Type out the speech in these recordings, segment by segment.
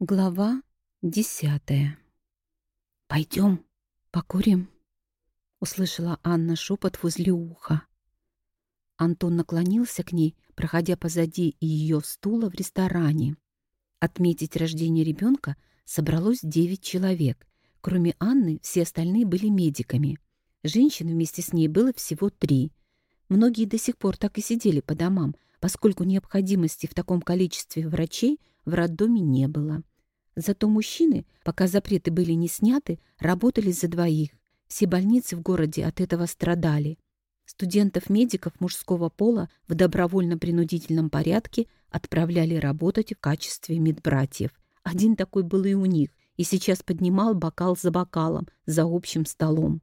Глава десятая. «Пойдем, покурим», — услышала Анна шепот возле уха. Антон наклонился к ней, проходя позади ее стула в ресторане. Отметить рождение ребенка собралось девять человек. Кроме Анны, все остальные были медиками. Женщин вместе с ней было всего три. Многие до сих пор так и сидели по домам, поскольку необходимости в таком количестве врачей в роддоме не было. Зато мужчины, пока запреты были не сняты, работали за двоих. Все больницы в городе от этого страдали. Студентов-медиков мужского пола в добровольно-принудительном порядке отправляли работать в качестве медбратьев. Один такой был и у них, и сейчас поднимал бокал за бокалом за общим столом.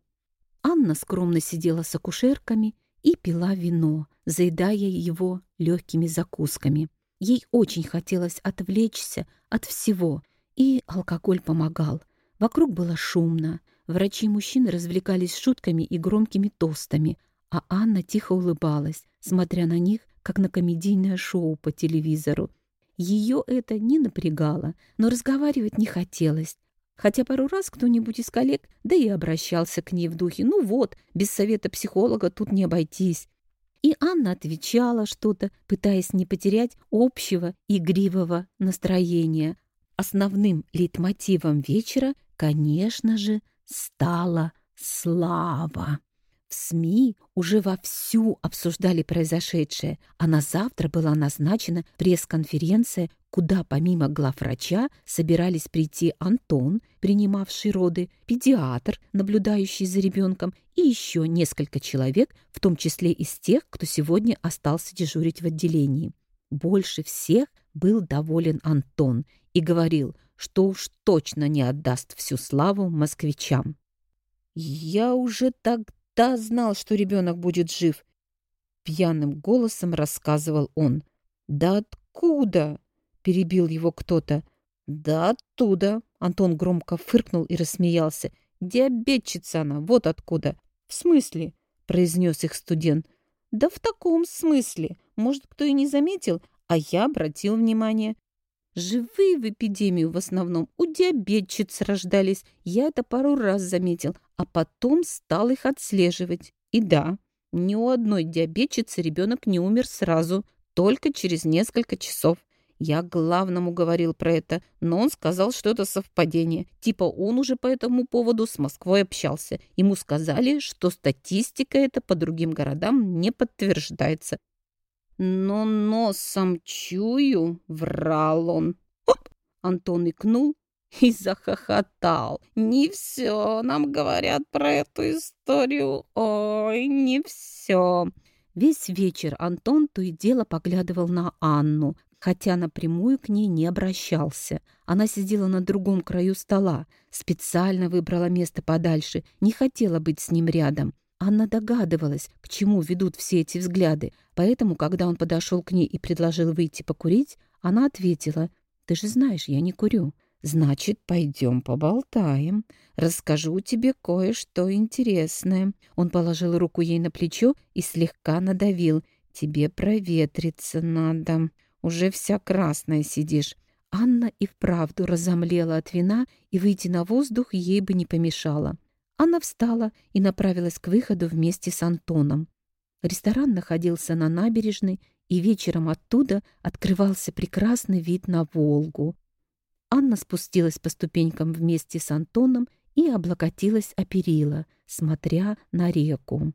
Анна скромно сидела с акушерками и пила вино, заедая его легкими закусками. Ей очень хотелось отвлечься от всего, и алкоголь помогал. Вокруг было шумно. Врачи и мужчины развлекались шутками и громкими тостами, а Анна тихо улыбалась, смотря на них, как на комедийное шоу по телевизору. Ее это не напрягало, но разговаривать не хотелось. Хотя пару раз кто-нибудь из коллег, да и обращался к ней в духе «Ну вот, без совета психолога тут не обойтись». И Анна отвечала что-то, пытаясь не потерять общего игривого настроения. Основным лейтмотивом вечера, конечно же, стала слава. В СМИ уже вовсю обсуждали произошедшее, а на завтра была назначена пресс-конференция, куда помимо главврача собирались прийти Антон, принимавший роды, педиатр, наблюдающий за ребенком, и еще несколько человек, в том числе из тех, кто сегодня остался дежурить в отделении. Больше всех был доволен Антон и говорил, что уж точно не отдаст всю славу москвичам. «Я уже тогда знал, что ребенок будет жив», — пьяным голосом рассказывал он. «Да откуда?» — перебил его кто-то. «Да оттуда!» — Антон громко фыркнул и рассмеялся. «Диабетчица она, вот откуда!» «В смысле?» — произнес их студент. «Да в таком смысле. Может, кто и не заметил, а я обратил внимание. Живые в эпидемию в основном у диабетчиц рождались. Я это пару раз заметил, а потом стал их отслеживать. И да, ни у одной диабетчицы ребенок не умер сразу, только через несколько часов. Я главному говорил про это, но он сказал, что это совпадение. Типа он уже по этому поводу с Москвой общался. Ему сказали, что статистика эта по другим городам не подтверждается. Но носом чую, врал он. Оп! Антон икнул и захохотал. Не все нам говорят про эту историю. Ой, не все. Весь вечер Антон то и дело поглядывал на Анну, хотя напрямую к ней не обращался. Она сидела на другом краю стола, специально выбрала место подальше, не хотела быть с ним рядом. Анна догадывалась, к чему ведут все эти взгляды, поэтому, когда он подошел к ней и предложил выйти покурить, она ответила, «Ты же знаешь, я не курю». «Значит, пойдем поболтаем. Расскажу тебе кое-что интересное». Он положил руку ей на плечо и слегка надавил. «Тебе проветриться надо. Уже вся красная сидишь». Анна и вправду разомлела от вина, и выйти на воздух ей бы не помешало. Она встала и направилась к выходу вместе с Антоном. Ресторан находился на набережной, и вечером оттуда открывался прекрасный вид на Волгу. Анна спустилась по ступенькам вместе с Антоном и облокотилась о перила, смотря на реку.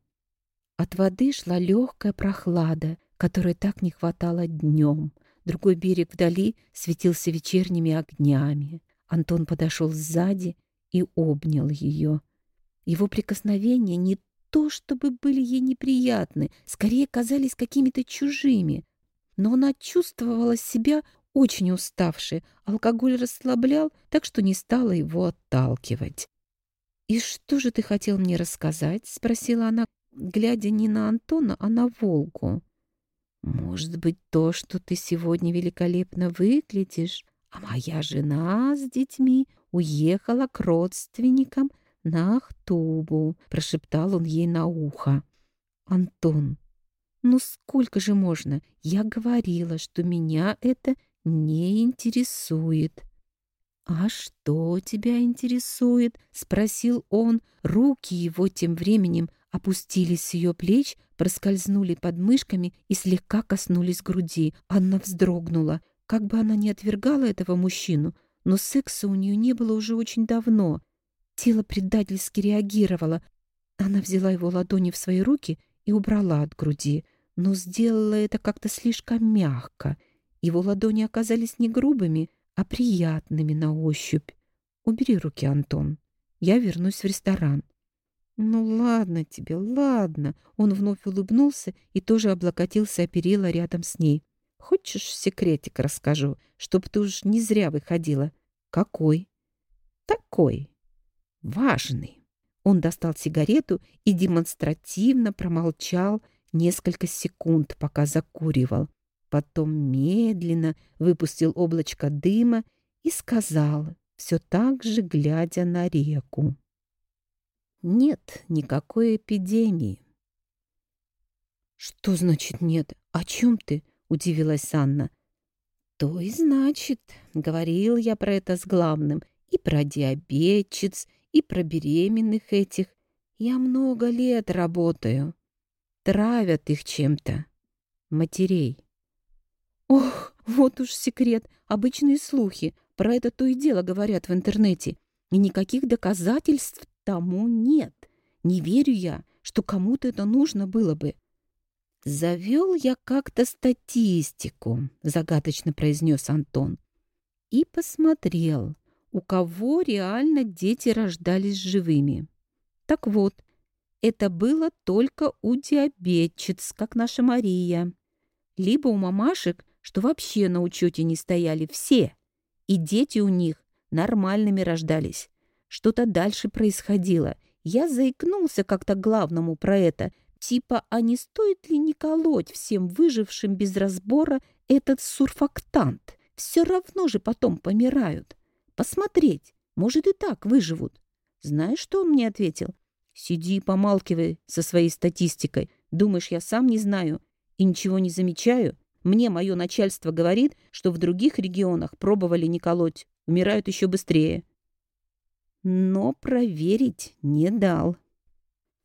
От воды шла легкая прохлада, которой так не хватало днем. Другой берег вдали светился вечерними огнями. Антон подошел сзади и обнял ее. Его прикосновения не то чтобы были ей неприятны, скорее казались какими-то чужими. Но она чувствовала себя очень уставшей, алкоголь расслаблял, так что не стала его отталкивать. «И что же ты хотел мне рассказать?» — спросила она, глядя не на Антона, а на Волгу. «Может быть, то, что ты сегодня великолепно выглядишь, а моя жена с детьми уехала к родственникам на Ахтубу», — прошептал он ей на ухо. «Антон, ну сколько же можно? Я говорила, что меня это не интересует». «А что тебя интересует?» — спросил он. Руки его тем временем опустились с ее плеч, проскользнули под мышками и слегка коснулись груди. Анна вздрогнула. Как бы она ни отвергала этого мужчину, но секса у нее не было уже очень давно. Тело предательски реагировало. Она взяла его ладони в свои руки и убрала от груди, но сделала это как-то слишком мягко. Его ладони оказались не грубыми, а приятными на ощупь. Убери руки, Антон. Я вернусь в ресторан. Ну ладно тебе, ладно. Он вновь улыбнулся и тоже облокотился о перила рядом с ней. Хочешь, секретик расскажу, чтоб ты уж не зря выходила? Какой? Такой. Важный. Он достал сигарету и демонстративно промолчал несколько секунд, пока закуривал. Потом медленно выпустил облачко дыма и сказал, все так же глядя на реку. «Нет никакой эпидемии». «Что значит нет? О чем ты?» — удивилась Анна. «То и значит, говорил я про это с главным, и про диабетчиц, и про беременных этих. Я много лет работаю. Травят их чем-то. Матерей». Ох, вот уж секрет, обычные слухи. Про это то и дело говорят в интернете. И никаких доказательств тому нет. Не верю я, что кому-то это нужно было бы. «Завел я как-то статистику», — загадочно произнес Антон. И посмотрел, у кого реально дети рождались живыми. Так вот, это было только у диабетчиц, как наша Мария. Либо у мамашек, что вообще на учете не стояли все, и дети у них нормальными рождались. Что-то дальше происходило. Я заикнулся как-то главному про это, типа, а не стоит ли не колоть всем выжившим без разбора этот сурфактант? Все равно же потом помирают. Посмотреть, может и так выживут. Знаешь, что он мне ответил? Сиди и помалкивай со своей статистикой. Думаешь, я сам не знаю и ничего не замечаю? Мне мое начальство говорит, что в других регионах пробовали не колоть, умирают еще быстрее. Но проверить не дал.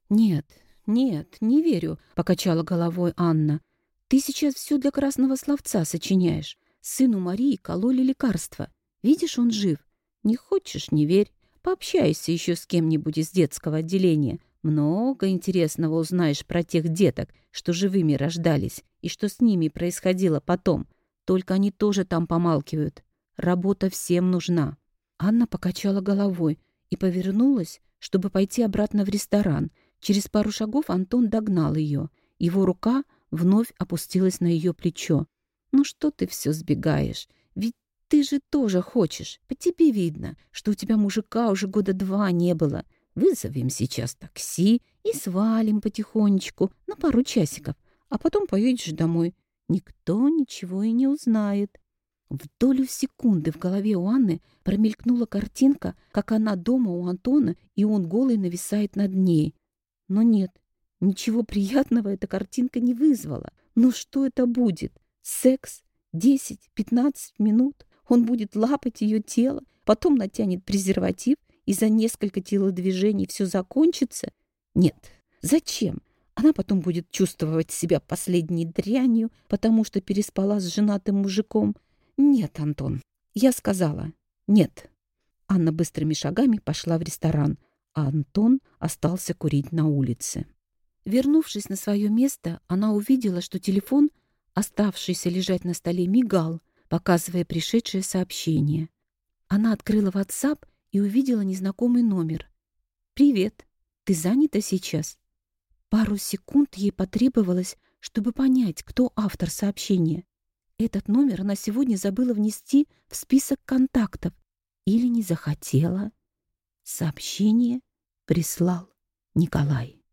«Нет, нет, не верю», — покачала головой Анна. «Ты сейчас все для красного словца сочиняешь. Сыну Марии кололи лекарства. Видишь, он жив. Не хочешь — не верь. Пообщайся еще с кем-нибудь из детского отделения. Много интересного узнаешь про тех деток, что живыми рождались, и что с ними происходило потом. Только они тоже там помалкивают. Работа всем нужна. Анна покачала головой и повернулась, чтобы пойти обратно в ресторан. Через пару шагов Антон догнал ее. Его рука вновь опустилась на ее плечо. «Ну что ты все сбегаешь? Ведь ты же тоже хочешь. По тебе видно, что у тебя мужика уже года два не было. Вызовем сейчас такси и свалим потихонечку на пару часиков, а потом поедешь домой. Никто ничего и не узнает. В долю секунды в голове у Анны промелькнула картинка, как она дома у Антона, и он голый нависает над ней. Но нет, ничего приятного эта картинка не вызвала. Но что это будет? Секс? 10-15 минут? Он будет лапать ее тело, потом натянет презерватив и за несколько телодвижений все закончится? Нет. Зачем? Она потом будет чувствовать себя последней дрянью, потому что переспала с женатым мужиком. Нет, Антон, я сказала нет. Анна быстрыми шагами пошла в ресторан, а Антон остался курить на улице. Вернувшись на свое место, она увидела, что телефон, оставшийся лежать на столе, мигал, показывая пришедшее сообщение. Она открыла WhatsApp и увидела незнакомый номер. «Привет. Ты занята сейчас?» Пару секунд ей потребовалось, чтобы понять, кто автор сообщения. Этот номер она сегодня забыла внести в список контактов или не захотела. Сообщение прислал Николай.